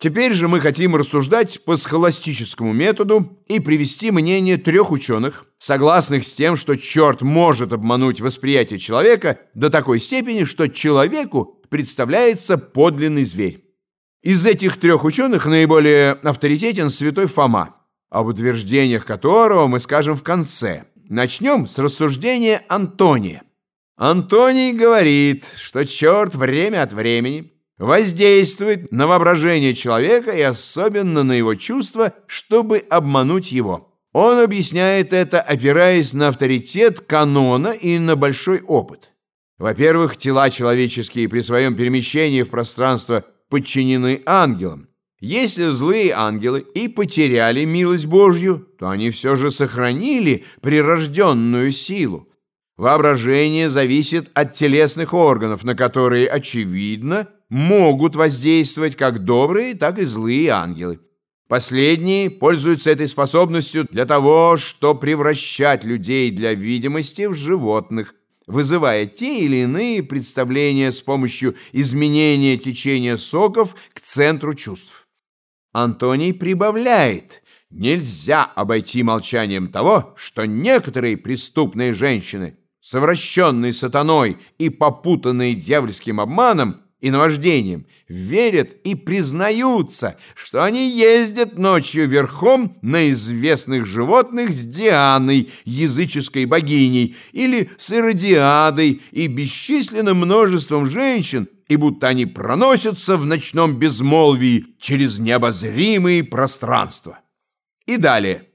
Теперь же мы хотим рассуждать по схоластическому методу и привести мнение трех ученых, согласных с тем, что черт может обмануть восприятие человека до такой степени, что человеку представляется подлинный зверь. Из этих трех ученых наиболее авторитетен святой Фома, об утверждениях которого мы скажем в конце. Начнем с рассуждения Антония. Антоний говорит, что черт время от времени воздействует на воображение человека и особенно на его чувства, чтобы обмануть его. Он объясняет это, опираясь на авторитет канона и на большой опыт. Во-первых, тела человеческие при своем перемещении в пространство подчинены ангелам. Если злые ангелы и потеряли милость Божью, то они все же сохранили прирожденную силу. Воображение зависит от телесных органов, на которые, очевидно, могут воздействовать как добрые, так и злые ангелы. Последние пользуются этой способностью для того, чтобы превращать людей для видимости в животных, вызывая те или иные представления с помощью изменения течения соков к центру чувств. Антоний прибавляет, нельзя обойти молчанием того, что некоторые преступные женщины, совращенные сатаной и попутанные дьявольским обманом, и наваждением, верят и признаются, что они ездят ночью верхом на известных животных с Дианой, языческой богиней, или с Иродиадой и бесчисленным множеством женщин, и будто они проносятся в ночном безмолвии через необозримые пространства. И далее.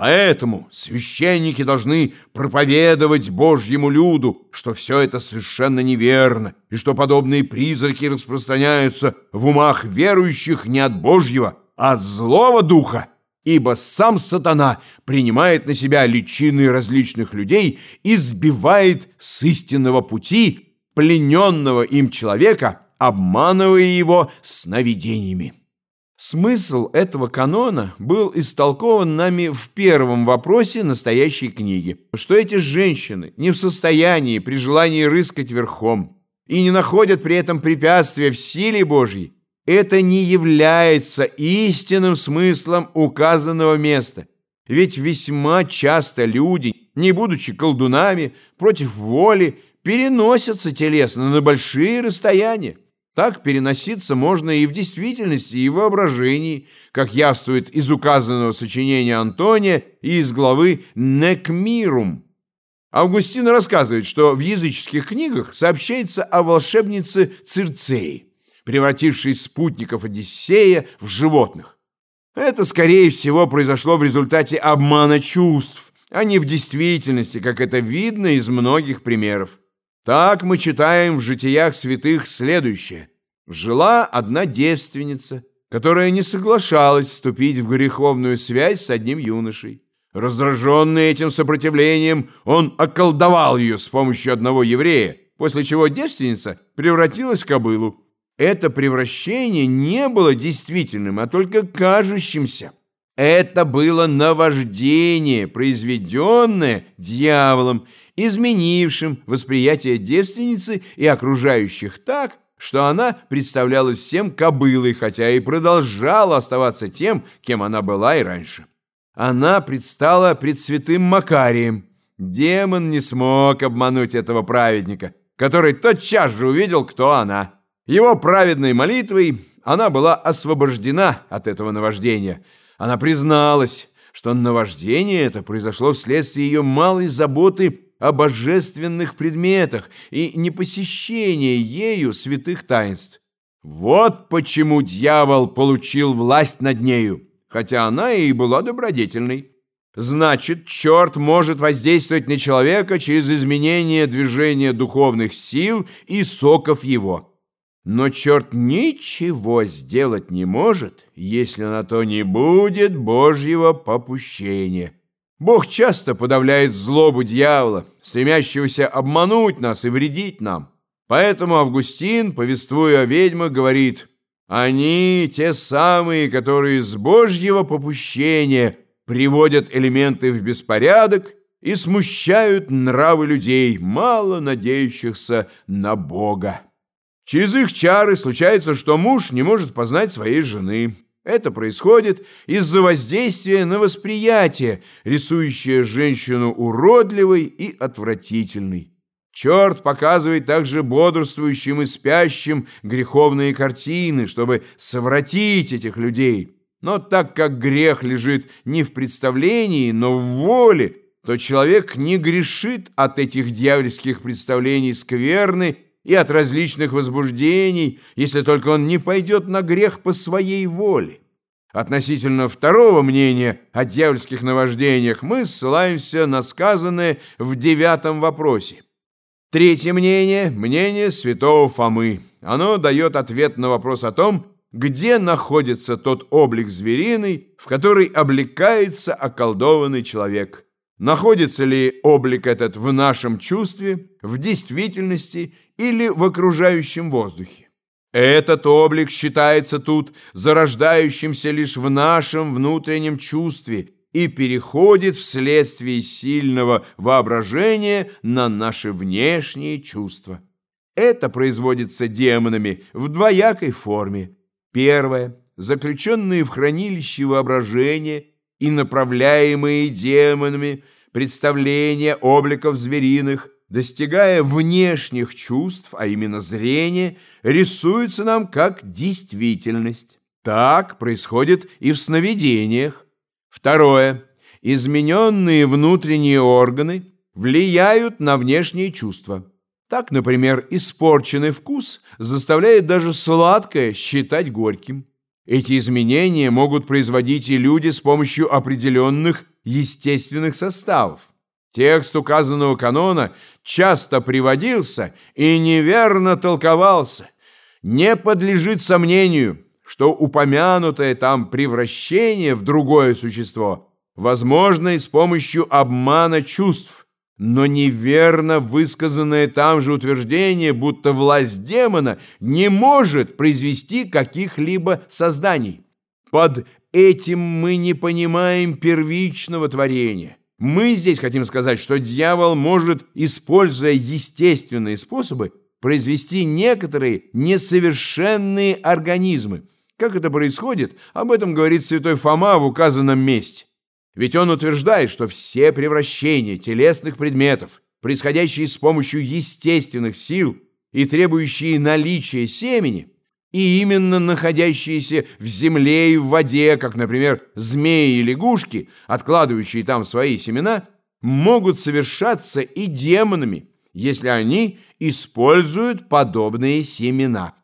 Поэтому священники должны проповедовать Божьему люду, что все это совершенно неверно, и что подобные призраки распространяются в умах верующих не от Божьего, а от злого духа, ибо сам сатана принимает на себя личины различных людей и сбивает с истинного пути плененного им человека, обманывая его сновидениями. Смысл этого канона был истолкован нами в первом вопросе настоящей книги, что эти женщины не в состоянии при желании рыскать верхом и не находят при этом препятствия в силе Божьей, это не является истинным смыслом указанного места. Ведь весьма часто люди, не будучи колдунами, против воли, переносятся телесно на большие расстояния. Так переноситься можно и в действительности, и в воображении, как явствует из указанного сочинения Антония и из главы «Некмирум». Августин рассказывает, что в языческих книгах сообщается о волшебнице Цирцеи, превратившей спутников Одиссея в животных. Это, скорее всего, произошло в результате обмана чувств, а не в действительности, как это видно из многих примеров. Так мы читаем в житиях святых следующее. Жила одна девственница, которая не соглашалась вступить в греховную связь с одним юношей. Раздраженный этим сопротивлением, он околдовал ее с помощью одного еврея, после чего девственница превратилась в кобылу. Это превращение не было действительным, а только кажущимся. Это было наваждение, произведенное дьяволом, изменившим восприятие девственницы и окружающих так, что она представлялась всем кобылой, хотя и продолжала оставаться тем, кем она была и раньше. Она предстала пред святым Макарием. Демон не смог обмануть этого праведника, который тотчас же увидел, кто она. Его праведной молитвой она была освобождена от этого наваждения. Она призналась, что наваждение это произошло вследствие ее малой заботы о божественных предметах и непосещение ею святых таинств. Вот почему дьявол получил власть над нею, хотя она и была добродетельной. Значит, черт может воздействовать на человека через изменение движения духовных сил и соков его. Но черт ничего сделать не может, если на то не будет Божьего попущения. Бог часто подавляет злобу дьявола, стремящегося обмануть нас и вредить нам. Поэтому Августин, повествуя о ведьмах, говорит, «Они те самые, которые с Божьего попущения приводят элементы в беспорядок и смущают нравы людей, мало надеющихся на Бога». Через их чары случается, что муж не может познать своей жены. Это происходит из-за воздействия на восприятие, рисующее женщину уродливой и отвратительной. Черт показывает также бодрствующим и спящим греховные картины, чтобы совратить этих людей. Но так как грех лежит не в представлении, но в воле, то человек не грешит от этих дьявольских представлений скверны и от различных возбуждений, если только он не пойдет на грех по своей воле. Относительно второго мнения о дьявольских наваждениях мы ссылаемся на сказанное в девятом вопросе. Третье мнение – мнение святого Фомы. Оно дает ответ на вопрос о том, где находится тот облик звериный, в который облекается околдованный человек – Находится ли облик этот в нашем чувстве, в действительности или в окружающем воздухе? Этот облик считается тут зарождающимся лишь в нашем внутреннем чувстве и переходит вследствие сильного воображения на наши внешние чувства. Это производится демонами в двоякой форме. Первое – заключенные в хранилище воображения и направляемые демонами представления обликов звериных, достигая внешних чувств, а именно зрения, рисуются нам как действительность. Так происходит и в сновидениях. Второе. Измененные внутренние органы влияют на внешние чувства. Так, например, испорченный вкус заставляет даже сладкое считать горьким. Эти изменения могут производить и люди с помощью определенных естественных составов. Текст указанного канона часто приводился и неверно толковался. Не подлежит сомнению, что упомянутое там превращение в другое существо возможно и с помощью обмана чувств, но неверно высказанное там же утверждение, будто власть демона не может произвести каких-либо созданий. Под этим мы не понимаем первичного творения. Мы здесь хотим сказать, что дьявол может, используя естественные способы, произвести некоторые несовершенные организмы. Как это происходит, об этом говорит святой Фома в указанном месте. Ведь он утверждает, что все превращения телесных предметов, происходящие с помощью естественных сил и требующие наличия семени, и именно находящиеся в земле и в воде, как, например, змеи и лягушки, откладывающие там свои семена, могут совершаться и демонами, если они используют подобные семена.